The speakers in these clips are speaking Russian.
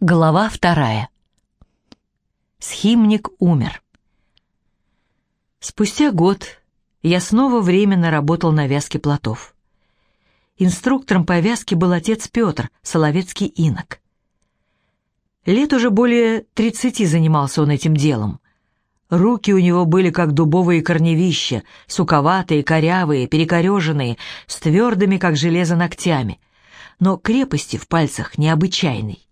Глава вторая. Схимник умер. Спустя год я снова временно работал на вязке плотов. Инструктором по вязке был отец Петр, соловецкий инок. Лет уже более тридцати занимался он этим делом. Руки у него были как дубовые корневища, суковатые, корявые, перекореженные, с твердыми, как железо, ногтями, но крепости в пальцах необычайной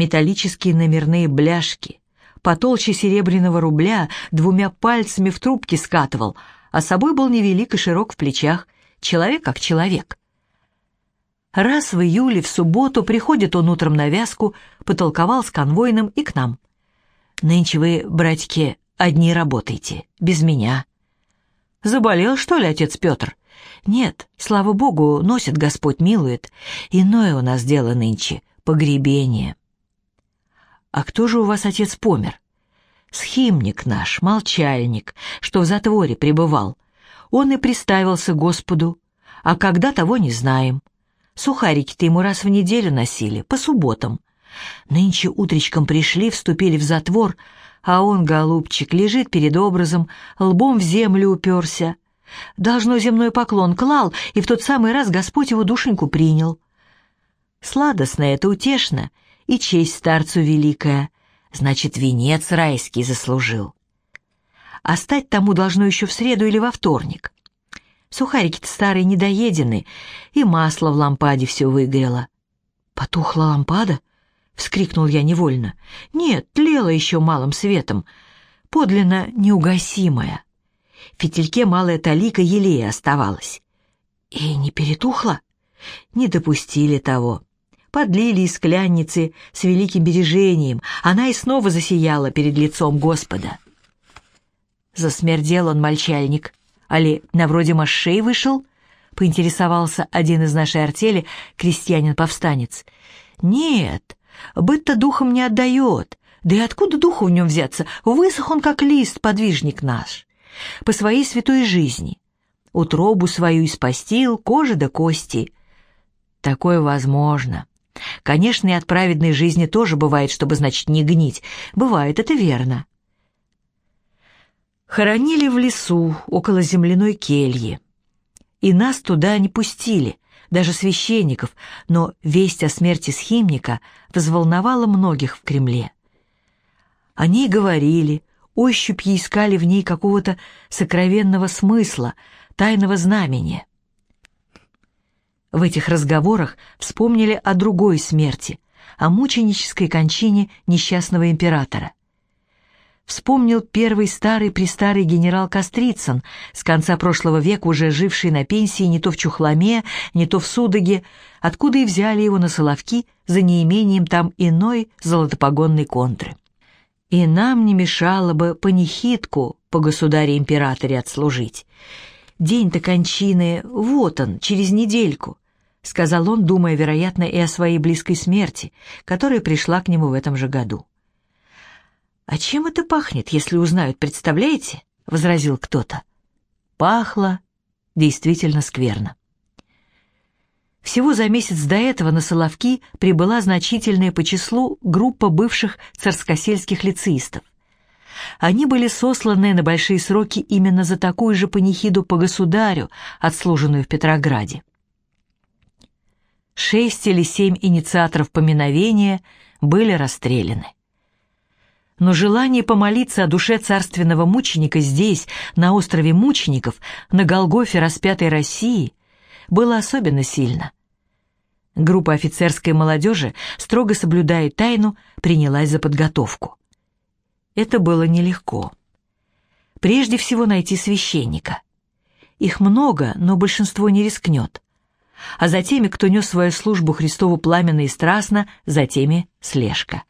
металлические номерные бляшки, потолще серебряного рубля, двумя пальцами в трубке скатывал, а собой был невелик и широк в плечах, человек как человек. Раз в июле, в субботу, приходит он утром на вязку, потолковал с конвойным и к нам. «Нынче вы, братики, одни работаете, без меня». «Заболел, что ли, отец Петр?» «Нет, слава богу, носит Господь, милует. Иное у нас дело нынче — погребение». «А кто же у вас отец помер?» «Схимник наш, молчальник, что в затворе пребывал. Он и приставился Господу, а когда того не знаем. Сухарики-то ему раз в неделю носили, по субботам. Нынче утречком пришли, вступили в затвор, а он, голубчик, лежит перед образом, лбом в землю уперся. Должно земной поклон клал, и в тот самый раз Господь его душеньку принял. Сладостно это, утешно, и честь старцу великая, значит, венец райский заслужил. А стать тому должно еще в среду или во вторник. Сухарики-то старые недоедены, и масло в лампаде все выгорело. «Потухла лампада?» — вскрикнул я невольно. «Нет, тлела еще малым светом, подлинно неугасимая. В фитильке малая талика елея оставалась. И не перетухла? Не допустили того подлили из клянницы с великим бережением, она и снова засияла перед лицом Господа. Засмердел он, мальчальник, али на вроде машей вышел, поинтересовался один из нашей артели, крестьянин-повстанец. Нет, быть-то духом не отдает, да и откуда духу в нем взяться, высох он, как лист, подвижник наш, по своей святой жизни. Утробу свою испостил, кожи до кости. Такое возможно. Конечно, и от праведной жизни тоже бывает, чтобы, значит, не гнить. Бывает, это верно. Хоронили в лесу, около земляной кельи. И нас туда не пустили, даже священников, но весть о смерти схимника взволновала многих в Кремле. Они говорили, ощупью искали в ней какого-то сокровенного смысла, тайного знамения. В этих разговорах вспомнили о другой смерти, о мученической кончине несчастного императора. Вспомнил первый старый-престарый генерал Кострицын, с конца прошлого века уже живший на пенсии не то в Чухломе, не то в Судоге, откуда и взяли его на Соловки за неимением там иной золотопогонной контры. И нам не мешало бы панихидку по государе-императоре отслужить. День-то кончины, вот он, через недельку. — сказал он, думая, вероятно, и о своей близкой смерти, которая пришла к нему в этом же году. «А чем это пахнет, если узнают, представляете?» — возразил кто-то. Пахло действительно скверно. Всего за месяц до этого на Соловки прибыла значительная по числу группа бывших царскосельских лицеистов. Они были сосланы на большие сроки именно за такую же панихиду по государю, отслуженную в Петрограде. Шесть или семь инициаторов поминовения были расстреляны. Но желание помолиться о душе царственного мученика здесь, на острове мучеников, на Голгофе распятой России, было особенно сильно. Группа офицерской молодежи, строго соблюдая тайну, принялась за подготовку. Это было нелегко. Прежде всего найти священника. Их много, но большинство не рискнет а за теми, кто нес свою службу Христову пламенно и страстно, за теми слежка.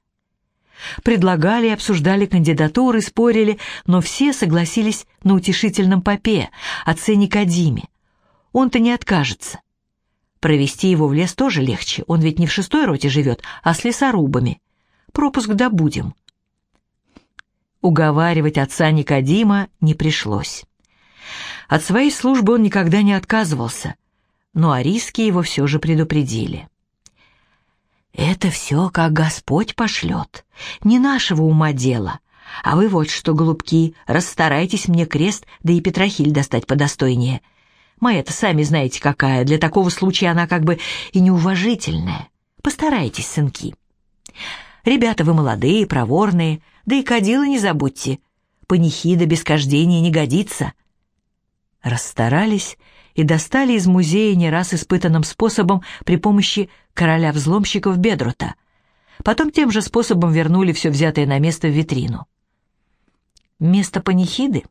Предлагали и обсуждали кандидатуры, спорили, но все согласились на утешительном попе, отце Никодиме. Он-то не откажется. Провести его в лес тоже легче, он ведь не в шестой роте живет, а с лесорубами. Пропуск добудем. Уговаривать отца Никодима не пришлось. От своей службы он никогда не отказывался, но о риске его все же предупредили. Это все, как Господь пошлет. Не нашего ума дело. А вы вот что, голубки, расстарайтесь мне крест, да и Петрохиль достать подостойнее. Моя-то сами знаете какая, для такого случая она как бы и неуважительная. Постарайтесь, сынки. Ребята вы молодые, проворные, да и кадила не забудьте. Панихида без кождения не годится. Расстарались и достали из музея не раз испытанным способом при помощи короля-взломщиков Бедрута. Потом тем же способом вернули все взятое на место в витрину. Место панихиды?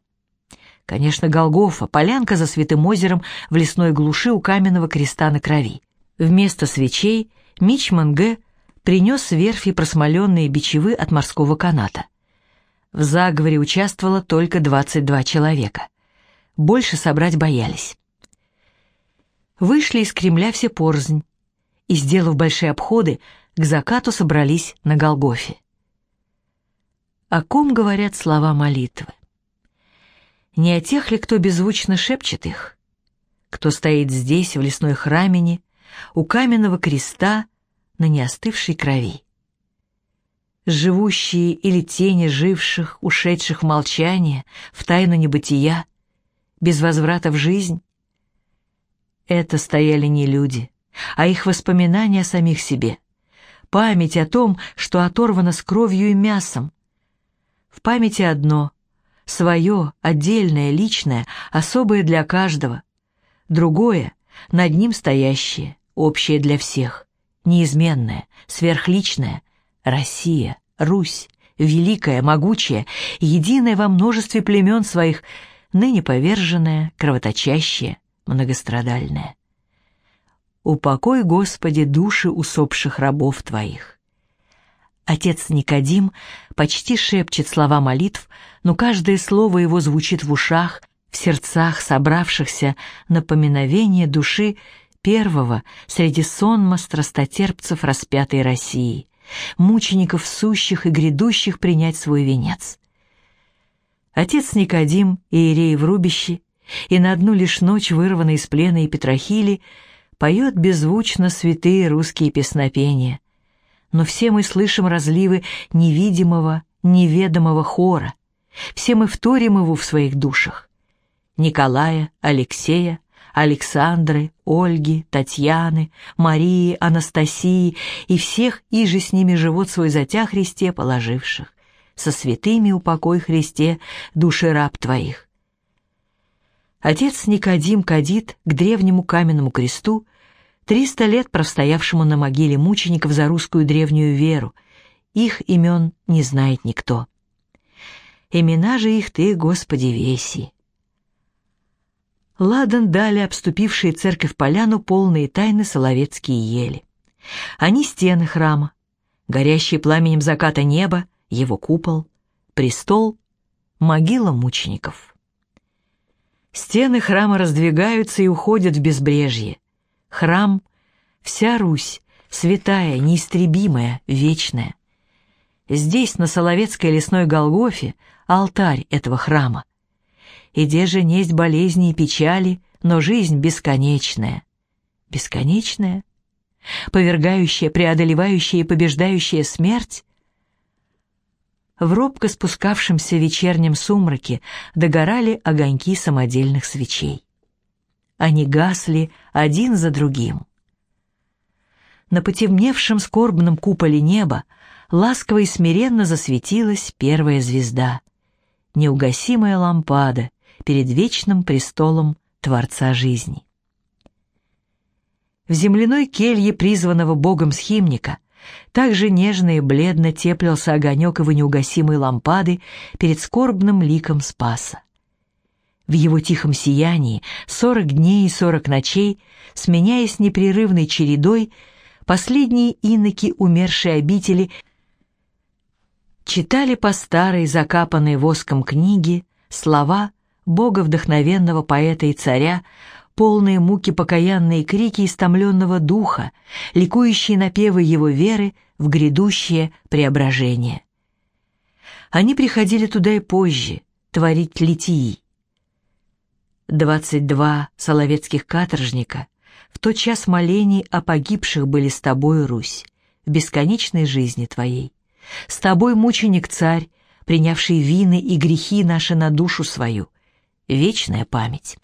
Конечно, Голгофа, полянка за Святым озером в лесной глуши у каменного креста на крови. Вместо свечей Мичман Г. принес с верфи просмоленные бичевы от морского каната. В заговоре участвовало только 22 человека. Больше собрать боялись. Вышли из Кремля все порзнь и, сделав большие обходы, к закату собрались на Голгофе. О ком говорят слова молитвы? Не о тех ли, кто беззвучно шепчет их? Кто стоит здесь, в лесной храмине, у каменного креста на неостывшей крови? Живущие или тени живших, ушедших в молчание, в тайну небытия, без возврата в жизнь? Это стояли не люди, а их воспоминания о самих себе. Память о том, что оторвано с кровью и мясом, в памяти одно — свое, отдельное, личное, особое для каждого. Другое — над ним стоящее, общее для всех, неизменное, сверхличное — Россия, Русь, великая, могучая, единая во множестве племен своих, ныне поверженная, кровоточащая, многострадальная. Упокой, Господи, души усопших рабов Твоих. Отец Никодим почти шепчет слова молитв, но каждое слово его звучит в ушах, в сердцах собравшихся на души первого среди сонма страстотерпцев распятой России, мучеников сущих и грядущих принять свой венец. Отец Никодим, иерей в рубище, и на одну лишь ночь, вырванный из плена и Петрохили, поет беззвучно святые русские песнопения — но все мы слышим разливы невидимого, неведомого хора. Все мы вторим его в своих душах. Николая, Алексея, Александры, Ольги, Татьяны, Марии, Анастасии и всех, иже с ними живот свой затя Христе положивших. Со святыми упокой Христе души раб твоих. Отец Никодим кадит к древнему каменному кресту Триста лет простоявшему на могиле мучеников за русскую древнюю веру. Их имен не знает никто. Имена же их ты, Господи, веси. Ладан дали обступившие церковь поляну полные тайны соловецкие ели. Они стены храма, горящие пламенем заката небо, его купол, престол, могила мучеников. Стены храма раздвигаются и уходят в безбрежье, храм, вся Русь, святая, неистребимая, вечная. Здесь, на Соловецкой лесной Голгофе, алтарь этого храма. И где же несть болезни и печали, но жизнь бесконечная. Бесконечная? Повергающая, преодолевающая и побеждающая смерть? В робко спускавшемся вечернем сумраке догорали огоньки самодельных свечей. Они гасли один за другим. На потемневшем скорбном куполе неба ласково и смиренно засветилась первая звезда, неугасимая лампада перед вечным престолом Творца жизни. В земляной келье призванного Богом схимника также нежно и бледно теплился огонек его неугасимой лампады перед скорбным ликом Спаса. В его тихом сиянии сорок дней и сорок ночей, сменяясь непрерывной чередой, последние иноки умершей обители читали по старой закапанной воском книге слова бога вдохновенного поэта и царя, полные муки покаянные крики истомленного духа, ликующие напевы его веры в грядущее преображение. Они приходили туда и позже, творить литии. Двадцать два соловецких каторжника в тот час молений о погибших были с тобой, Русь, в бесконечной жизни Твоей. С Тобой, мученик-царь, принявший вины и грехи наши на душу свою. Вечная память.